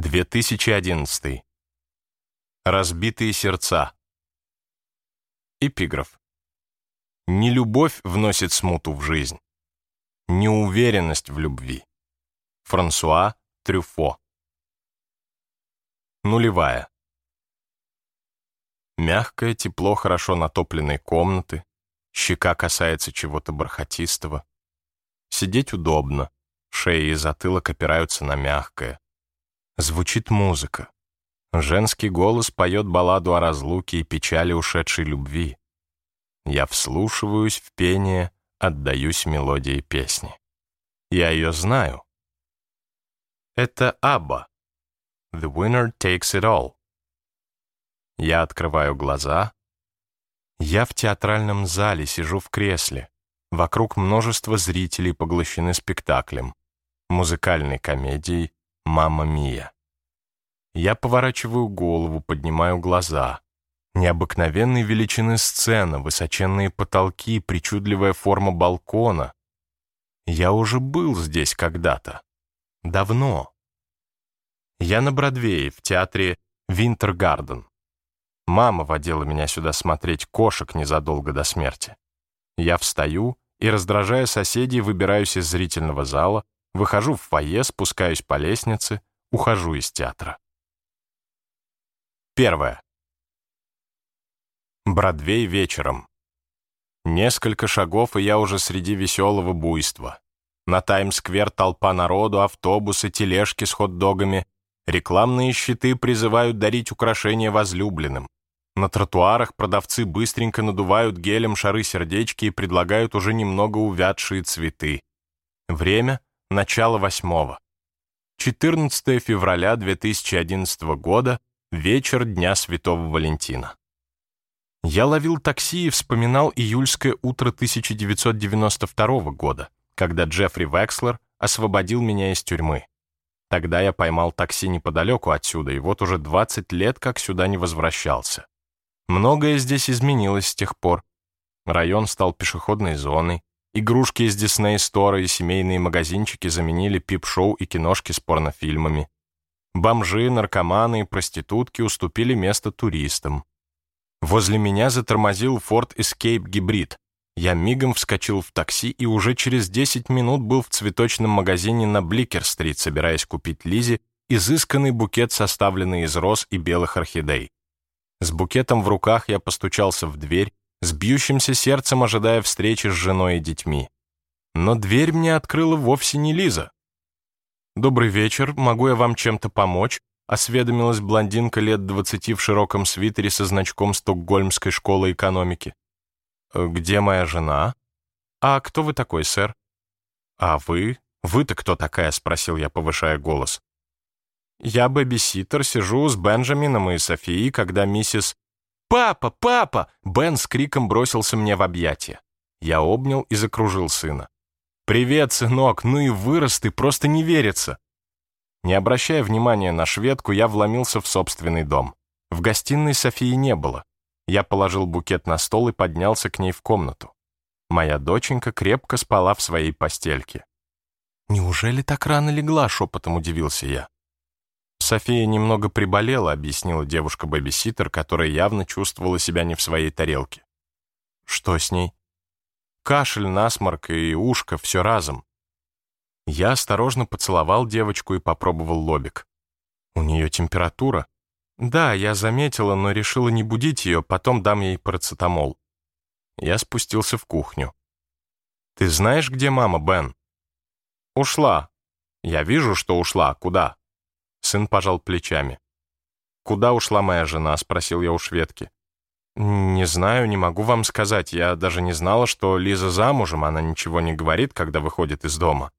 2011. Разбитые сердца. Эпиграф. Не любовь вносит смуту в жизнь, неуверенность в любви. Франсуа Трюфо. Нулевая. Мягкое тепло хорошо натопленной комнаты, щека касается чего-то бархатистого. Сидеть удобно, шея и затылок опираются на мягкое. Звучит музыка. Женский голос поет балладу о разлуке и печали ушедшей любви. Я вслушиваюсь в пение, отдаюсь мелодии песни. Я ее знаю. Это Абба. The winner takes it all. Я открываю глаза. Я в театральном зале сижу в кресле. Вокруг множество зрителей поглощены спектаклем, музыкальной комедией «Мамма Мия». Я поворачиваю голову, поднимаю глаза. Необыкновенной величины сцена, высоченные потолки, причудливая форма балкона. Я уже был здесь когда-то. Давно. Я на Бродвее, в театре «Винтергарден». Мама водила меня сюда смотреть кошек незадолго до смерти. Я встаю и, раздражая соседей, выбираюсь из зрительного зала, Выхожу в фойе, спускаюсь по лестнице, ухожу из театра. Первое. Бродвей вечером. Несколько шагов, и я уже среди веселого буйства. На Таймс-сквер толпа народу, автобусы, тележки с хот-догами. Рекламные щиты призывают дарить украшения возлюбленным. На тротуарах продавцы быстренько надувают гелем шары-сердечки и предлагают уже немного увядшие цветы. Время начало восьмого. 14 февраля 2011 года, вечер Дня Святого Валентина. Я ловил такси и вспоминал июльское утро 1992 года, когда Джеффри Векслер освободил меня из тюрьмы. Тогда я поймал такси неподалеку отсюда, и вот уже 20 лет как сюда не возвращался. Многое здесь изменилось с тех пор. Район стал пешеходной зоной, Игрушки из Дисней Стора и семейные магазинчики заменили пип-шоу и киношки с порнофильмами. Бомжи, наркоманы и проститутки уступили место туристам. Возле меня затормозил Ford Escape гибрид. Я мигом вскочил в такси и уже через 10 минут был в цветочном магазине на Бликер-стрит, собираясь купить Лизе изысканный букет, составленный из роз и белых орхидей. С букетом в руках я постучался в дверь, с бьющимся сердцем ожидая встречи с женой и детьми. Но дверь мне открыла вовсе не Лиза. «Добрый вечер, могу я вам чем-то помочь?» осведомилась блондинка лет двадцати в широком свитере со значком Стокгольмской школы экономики. «Э, «Где моя жена?» «А кто вы такой, сэр?» «А вы? Вы-то кто такая?» — спросил я, повышая голос. «Я бэбиситер, сижу с Бенджамином и Софией, когда миссис «Папа! Папа!» Бен с криком бросился мне в объятия. Я обнял и закружил сына. «Привет, сынок! Ну и вырос ты, просто не верится!» Не обращая внимания на шведку, я вломился в собственный дом. В гостиной Софии не было. Я положил букет на стол и поднялся к ней в комнату. Моя доченька крепко спала в своей постельке. «Неужели так рано легла?» — шепотом удивился я. София немного приболела, объяснила девушка-бэбиситер, которая явно чувствовала себя не в своей тарелке. Что с ней? Кашель, насморк и ушко, все разом. Я осторожно поцеловал девочку и попробовал лобик. У нее температура. Да, я заметила, но решила не будить ее, потом дам ей парацетамол. Я спустился в кухню. «Ты знаешь, где мама, Бен?» «Ушла. Я вижу, что ушла. Куда?» Сын пожал плечами. «Куда ушла моя жена?» — спросил я у шведки. «Не знаю, не могу вам сказать. Я даже не знала, что Лиза замужем, она ничего не говорит, когда выходит из дома».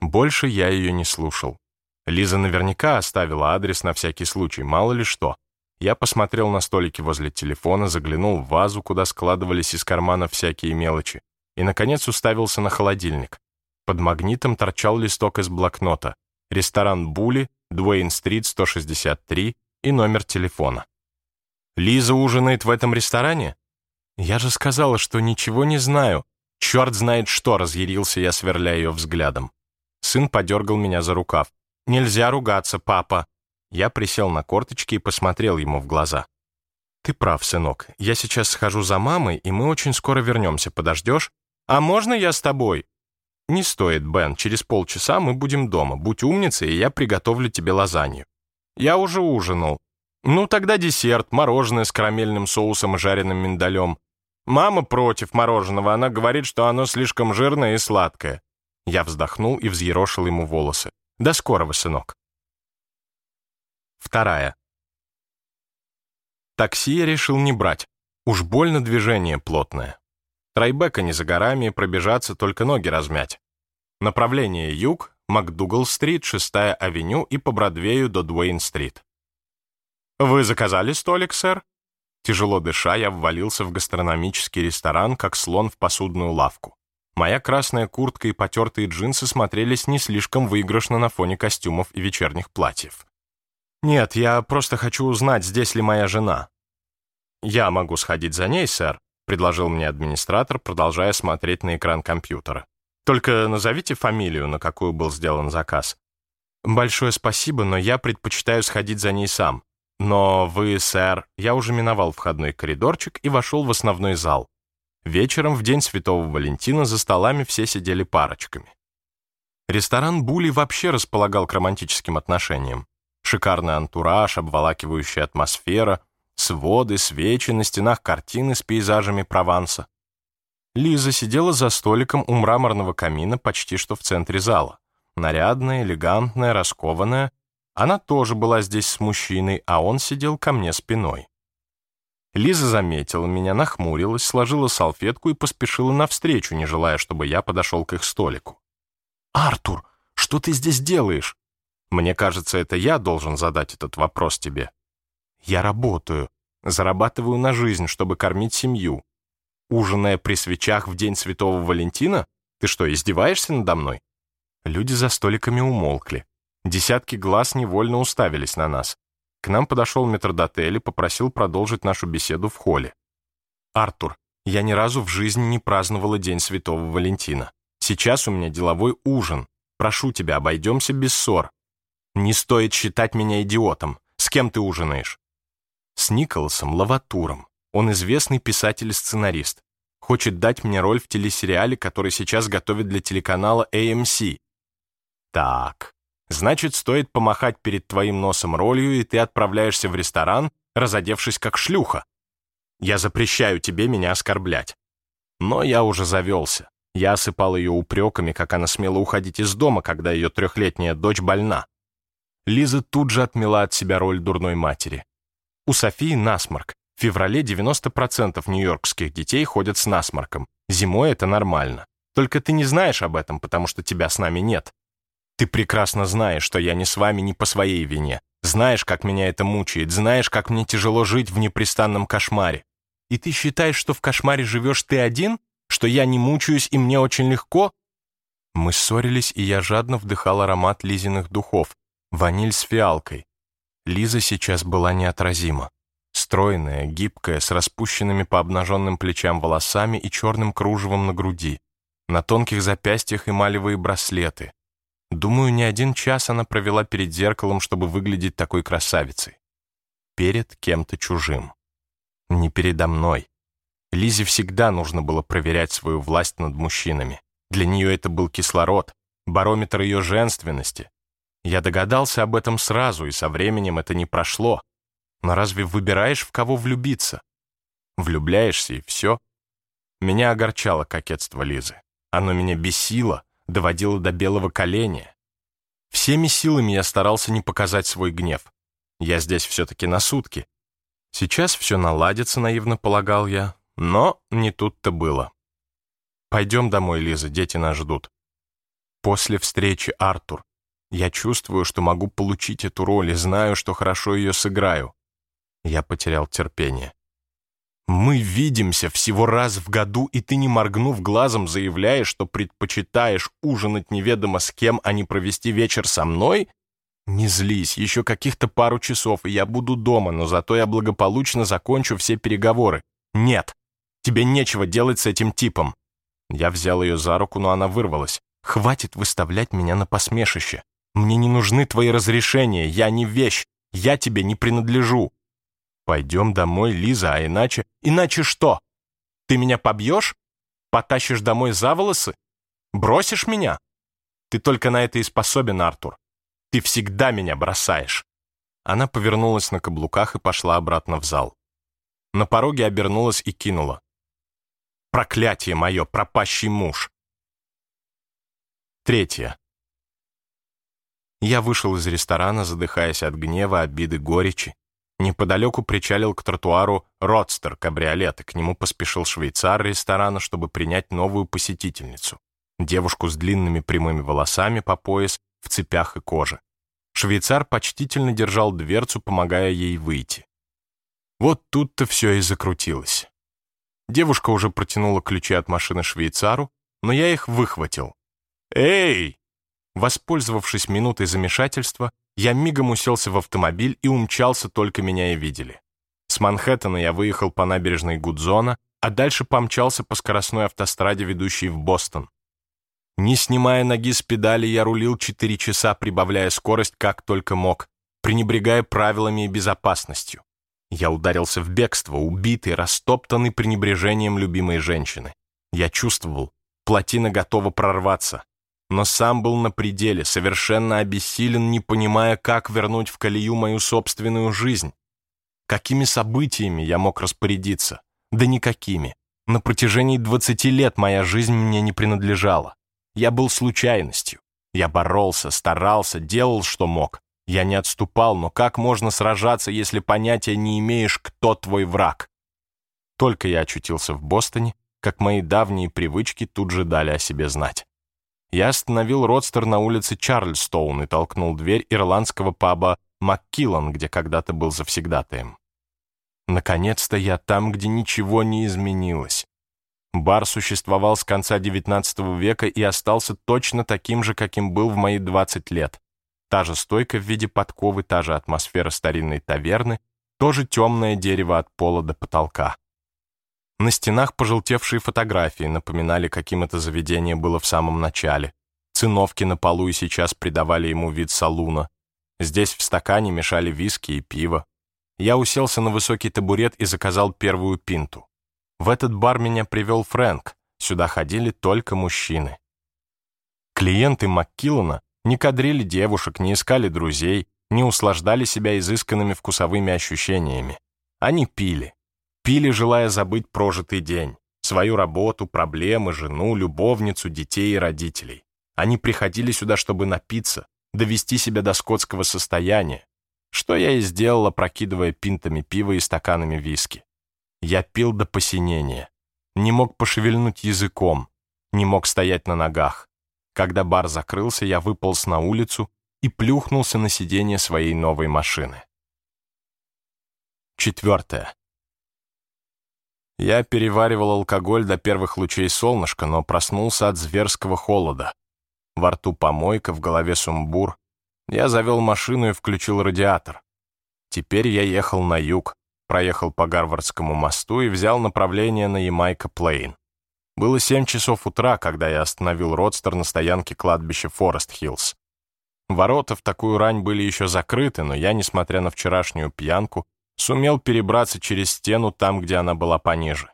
Больше я ее не слушал. Лиза наверняка оставила адрес на всякий случай, мало ли что. Я посмотрел на столики возле телефона, заглянул в вазу, куда складывались из кармана всякие мелочи, и, наконец, уставился на холодильник. Под магнитом торчал листок из блокнота. Ресторан «Були», Дуэйн-стрит, 163 и номер телефона. «Лиза ужинает в этом ресторане?» «Я же сказала, что ничего не знаю. Черт знает что!» — разъярился я, сверля ее взглядом. Сын подергал меня за рукав. «Нельзя ругаться, папа. Я присел на корточки и посмотрел ему в глаза. «Ты прав, сынок. Я сейчас схожу за мамой, и мы очень скоро вернемся. Подождешь? А можно я с тобой?» «Не стоит, Бен. Через полчаса мы будем дома. Будь умницей, и я приготовлю тебе лазанью». «Я уже ужинал». «Ну, тогда десерт, мороженое с карамельным соусом и жареным миндалем. Мама против мороженого. Она говорит, что оно слишком жирное и сладкое». Я вздохнул и взъерошил ему волосы. «До скорого, сынок». Вторая. Такси я решил не брать. Уж больно движение плотное. Трайбека не за горами, пробежаться, только ноги размять. Направление юг, МакДугал-стрит, 6-я авеню и по Бродвею до Дуэйн-стрит. «Вы заказали столик, сэр?» Тяжело дыша, я ввалился в гастрономический ресторан, как слон в посудную лавку. Моя красная куртка и потертые джинсы смотрелись не слишком выигрышно на фоне костюмов и вечерних платьев. «Нет, я просто хочу узнать, здесь ли моя жена». «Я могу сходить за ней, сэр», — предложил мне администратор, продолжая смотреть на экран компьютера. «Только назовите фамилию, на какую был сделан заказ». «Большое спасибо, но я предпочитаю сходить за ней сам. Но вы, сэр...» Я уже миновал входной коридорчик и вошел в основной зал. Вечером, в день Святого Валентина, за столами все сидели парочками. Ресторан Були вообще располагал к романтическим отношениям. Шикарный антураж, обволакивающая атмосфера, своды, свечи, на стенах картины с пейзажами Прованса. Лиза сидела за столиком у мраморного камина почти что в центре зала. Нарядная, элегантная, раскованная. Она тоже была здесь с мужчиной, а он сидел ко мне спиной. Лиза заметила меня, нахмурилась, сложила салфетку и поспешила навстречу, не желая, чтобы я подошел к их столику. «Артур, что ты здесь делаешь?» Мне кажется, это я должен задать этот вопрос тебе. Я работаю, зарабатываю на жизнь, чтобы кормить семью. Ужиная при свечах в день Святого Валентина? Ты что, издеваешься надо мной? Люди за столиками умолкли. Десятки глаз невольно уставились на нас. К нам подошел метрдотель и попросил продолжить нашу беседу в холле. «Артур, я ни разу в жизни не праздновала День Святого Валентина. Сейчас у меня деловой ужин. Прошу тебя, обойдемся без ссор. Не стоит считать меня идиотом. С кем ты ужинаешь? С Николасом Лаватуром. Он известный писатель-сценарист. Хочет дать мне роль в телесериале, который сейчас готовит для телеканала AMC. Так, значит, стоит помахать перед твоим носом ролью, и ты отправляешься в ресторан, разодевшись как шлюха. Я запрещаю тебе меня оскорблять. Но я уже завелся. Я осыпал ее упреками, как она смела уходить из дома, когда ее трехлетняя дочь больна. Лиза тут же отмела от себя роль дурной матери. У Софии насморк. В феврале 90% нью-йоркских детей ходят с насморком. Зимой это нормально. Только ты не знаешь об этом, потому что тебя с нами нет. Ты прекрасно знаешь, что я не с вами не по своей вине. Знаешь, как меня это мучает, знаешь, как мне тяжело жить в непрестанном кошмаре. И ты считаешь, что в кошмаре живешь ты один? Что я не мучаюсь и мне очень легко? Мы ссорились, и я жадно вдыхал аромат Лизиных духов, Ваниль с фиалкой. Лиза сейчас была неотразима. Стройная, гибкая, с распущенными по обнаженным плечам волосами и черным кружевом на груди. На тонких запястьях эмалевые браслеты. Думаю, не один час она провела перед зеркалом, чтобы выглядеть такой красавицей. Перед кем-то чужим. Не передо мной. Лизе всегда нужно было проверять свою власть над мужчинами. Для нее это был кислород, барометр ее женственности, я догадался об этом сразу, и со временем это не прошло. Но разве выбираешь, в кого влюбиться? Влюбляешься, и все. Меня огорчало кокетство Лизы. Оно меня бесило, доводило до белого коленя. Всеми силами я старался не показать свой гнев. Я здесь все-таки на сутки. Сейчас все наладится, наивно полагал я, но не тут-то было. Пойдем домой, Лиза, дети нас ждут. После встречи, Артур, я чувствую, что могу получить эту роль и знаю, что хорошо ее сыграю. Я потерял терпение. Мы видимся всего раз в году, и ты, не моргнув глазом, заявляешь, что предпочитаешь ужинать неведомо с кем, а не провести вечер со мной? Не злись, еще каких-то пару часов, и я буду дома, но зато я благополучно закончу все переговоры. Нет, тебе нечего делать с этим типом. Я взял ее за руку, но она вырвалась. Хватит выставлять меня на посмешище. Мне не нужны твои разрешения, я не вещь. Я тебе не принадлежу. Пойдем домой, Лиза, а иначе... Иначе что? Ты меня побьешь? Потащишь домой за волосы? Бросишь меня? Ты только на это и способен, Артур. Ты всегда меня бросаешь. Она повернулась на каблуках и пошла обратно в зал. На пороге обернулась и кинула. «Проклятие мое, пропащий муж!» Третье. Я вышел из ресторана, задыхаясь от гнева, обиды, горечи. Неподалеку причалил к тротуару родстер кабриолет, и к нему поспешил швейцар ресторана, чтобы принять новую посетительницу. Девушку с длинными прямыми волосами по пояс, в цепях и коже. Швейцар почтительно держал дверцу, помогая ей выйти. Вот тут-то все и закрутилось. Девушка уже протянула ключи от машины швейцару, но я их выхватил. «Эй!» Воспользовавшись минутой замешательства, я мигом уселся в автомобиль и умчался, только меня и видели. С Манхэттена я выехал по набережной Гудзона, а дальше помчался по скоростной автостраде, ведущей в Бостон. Не снимая ноги с педали, я рулил 4 часа, прибавляя скорость как только мог, пренебрегая правилами и безопасностью. Я ударился в бегство, убитый, растоптанный пренебрежением любимой женщины. Я чувствовал, плотина готова прорваться, но сам был на пределе, совершенно обессилен, не понимая, как вернуть в колею мою собственную жизнь. Какими событиями я мог распорядиться? Да никакими. На протяжении 20 лет моя жизнь мне не принадлежала. Я был случайностью. Я боролся, старался, делал, что мог. Я не отступал, но как можно сражаться, если понятия не имеешь, кто твой враг? Только я очутился в Бостоне, как мои давние привычки тут же дали о себе знать. Я остановил родстер на улице Чарльстоун и толкнул дверь ирландского паба «Маккиллан», где когда-то был завсегдатаем. Наконец-то я там, где ничего не изменилось. Бар существовал с конца XIX века и остался точно таким же, каким был в мои 20 лет. Та же стойка в виде подковы, та же атмосфера старинной таверны, тоже темное дерево от пола до потолка. На стенах пожелтевшие фотографии напоминали, каким это заведение было в самом начале. Циновки на полу и сейчас придавали ему вид салуна. Здесь в стакане мешали виски и пиво. Я уселся на высокий табурет и заказал первую пинту. В этот бар меня привел Фрэнк. Сюда ходили только мужчины. Клиенты Маккиллана не кадрили девушек, не искали друзей, не услаждали себя изысканными вкусовыми ощущениями. Они пили. Пили, желая забыть прожитый день, свою работу, проблемы, жену, любовницу, детей и родителей. Они приходили сюда, чтобы напиться, довести себя до скотского состояния, что я и сделала, прокидывая пинтами пива и стаканами виски. Я пил до посинения, не мог пошевельнуть языком, не мог стоять на ногах. Когда бар закрылся, я выполз на улицу и плюхнулся на сиденье своей новой машины. Четвертое. Я переваривал алкоголь до первых лучей солнышка, но проснулся от зверского холода. Во рту помойка, в голове сумбур. Я завел машину и включил радиатор. Теперь я ехал на юг, проехал по Гарвардскому мосту и взял направление на Ямайка-Плейн. Было семь часов утра, когда я остановил родстер на стоянке кладбища Форест-Хиллз. Ворота в такую рань были еще закрыты, но я, несмотря на вчерашнюю пьянку, сумел перебраться через стену там, где она была пониже.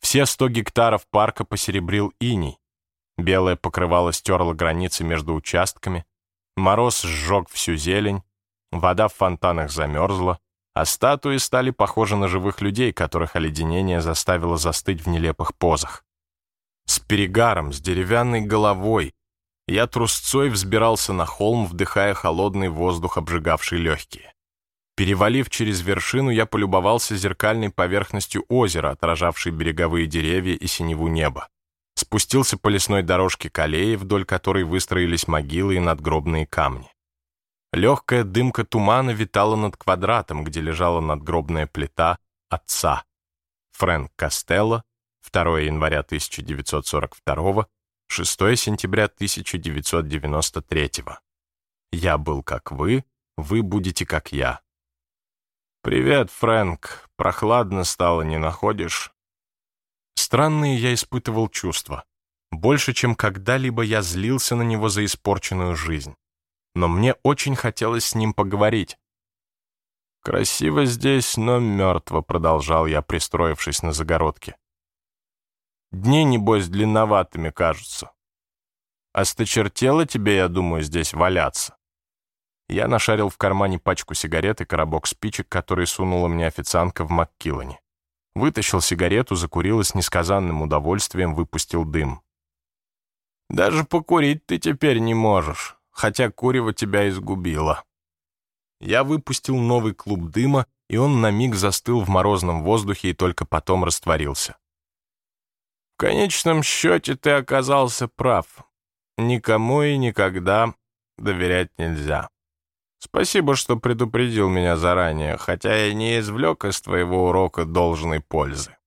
Все сто гектаров парка посеребрил иней. Белое покрывало стерло границы между участками, мороз сжег всю зелень, вода в фонтанах замерзла, а статуи стали похожи на живых людей, которых оледенение заставило застыть в нелепых позах. С перегаром, с деревянной головой, я трусцой взбирался на холм, вдыхая холодный воздух, обжигавший легкие. Перевалив через вершину, я полюбовался зеркальной поверхностью озера, отражавшей береговые деревья и синеву неба. Спустился по лесной дорожке к аллее, вдоль которой выстроились могилы и надгробные камни. Легкая дымка тумана витала над квадратом, где лежала надгробная плита отца. Фрэнк Костелло, 2 января 1942, 6 сентября 1993. Я был как вы, вы будете как я. «Привет, Фрэнк. Прохладно стало, не находишь?» Странные я испытывал чувства. Больше, чем когда-либо я злился на него за испорченную жизнь. Но мне очень хотелось с ним поговорить. «Красиво здесь, но мертво», — продолжал я, пристроившись на загородке. «Дни, небось, длинноватыми кажутся. Осточертело тебе, я думаю, здесь валяться». Я нашарил в кармане пачку сигарет и коробок спичек, который сунула мне официантка в МакКиллане. Вытащил сигарету, закурил и с несказанным удовольствием выпустил дым. «Даже покурить ты теперь не можешь, хотя курево тебя изгубило». Я выпустил новый клуб дыма, и он на миг застыл в морозном воздухе и только потом растворился. В конечном счете ты оказался прав. Никому и никогда доверять нельзя. Спасибо, что предупредил меня заранее, хотя я не извлек из твоего урока должной пользы.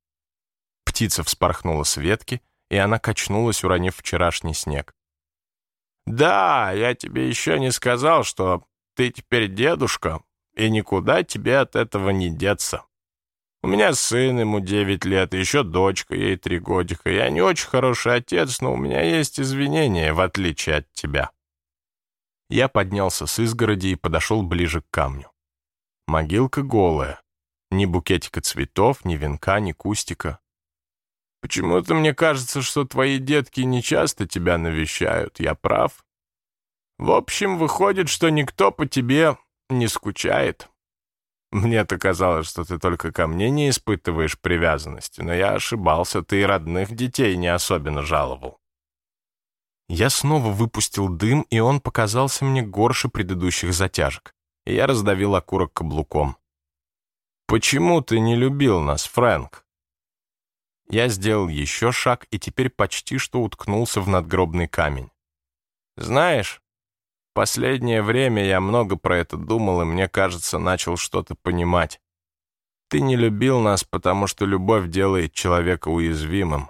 Птица вспорхнула с ветки, и она качнулась, уронив вчерашний снег. «Да, я тебе еще не сказал, что ты теперь дедушка, и никуда тебе от этого не деться. У меня сын, ему девять лет, еще дочка, ей три годика. Я не очень хороший отец, но у меня есть извинения, в отличие от тебя». Я поднялся с изгороди и подошел ближе к камню. Могилка голая. Ни букетика цветов, ни венка, ни кустика. Почему-то мне кажется, что твои детки не часто тебя навещают. Я прав? В общем, выходит, что никто по тебе не скучает. Мне-то казалось, что ты только ко мне не испытываешь привязанности, но я ошибался, ты и родных детей не особенно жаловал. Я снова выпустил дым, и он показался мне горше предыдущих затяжек. Я раздавил окурок каблуком. «Почему ты не любил нас, Фрэнк?» Я сделал еще шаг и теперь почти что уткнулся в надгробный камень. «Знаешь, последнее время я много про это думал, и мне кажется, начал что-то понимать. Ты не любил нас, потому что любовь делает человека уязвимым.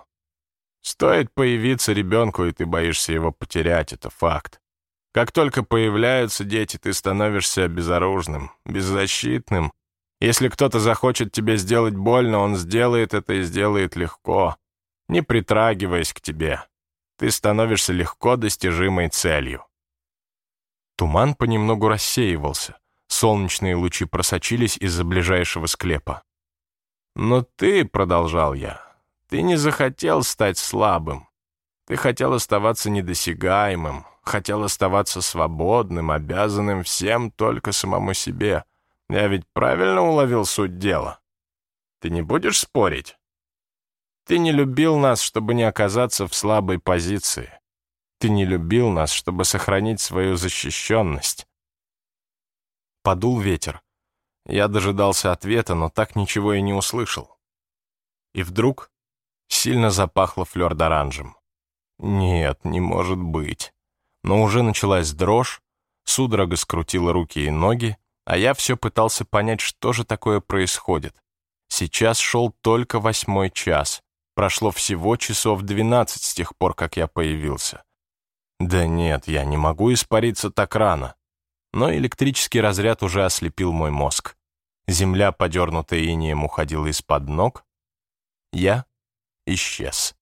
Стоит появиться ребенку, и ты боишься его потерять, это факт. Как только появляются дети, ты становишься безоружным, беззащитным. Если кто-то захочет тебе сделать больно, он сделает это и сделает легко, не притрагиваясь к тебе. Ты становишься легко достижимой целью. Туман понемногу рассеивался. Солнечные лучи просочились из-за ближайшего склепа. «Но ты», — продолжал я, ты не захотел стать слабым. Ты хотел оставаться недосягаемым, хотел оставаться свободным, обязанным всем только самому себе. Я ведь правильно уловил суть дела. Ты не будешь спорить? Ты не любил нас, чтобы не оказаться в слабой позиции. Ты не любил нас, чтобы сохранить свою защищенность. Подул ветер. Я дожидался ответа, но так ничего и не услышал. И вдруг Сильно запахло флёр-д'оранжем. Нет, не может быть. Но уже началась дрожь, судорога скрутила руки и ноги, а я все пытался понять, что же такое происходит. Сейчас шел только восьмой час. Прошло всего часов двенадцать с тех пор, как я появился. Да нет, я не могу испариться так рано. Но электрический разряд уже ослепил мой мозг. Земля, подернутая инеем, уходила из-под ног. Я исчез.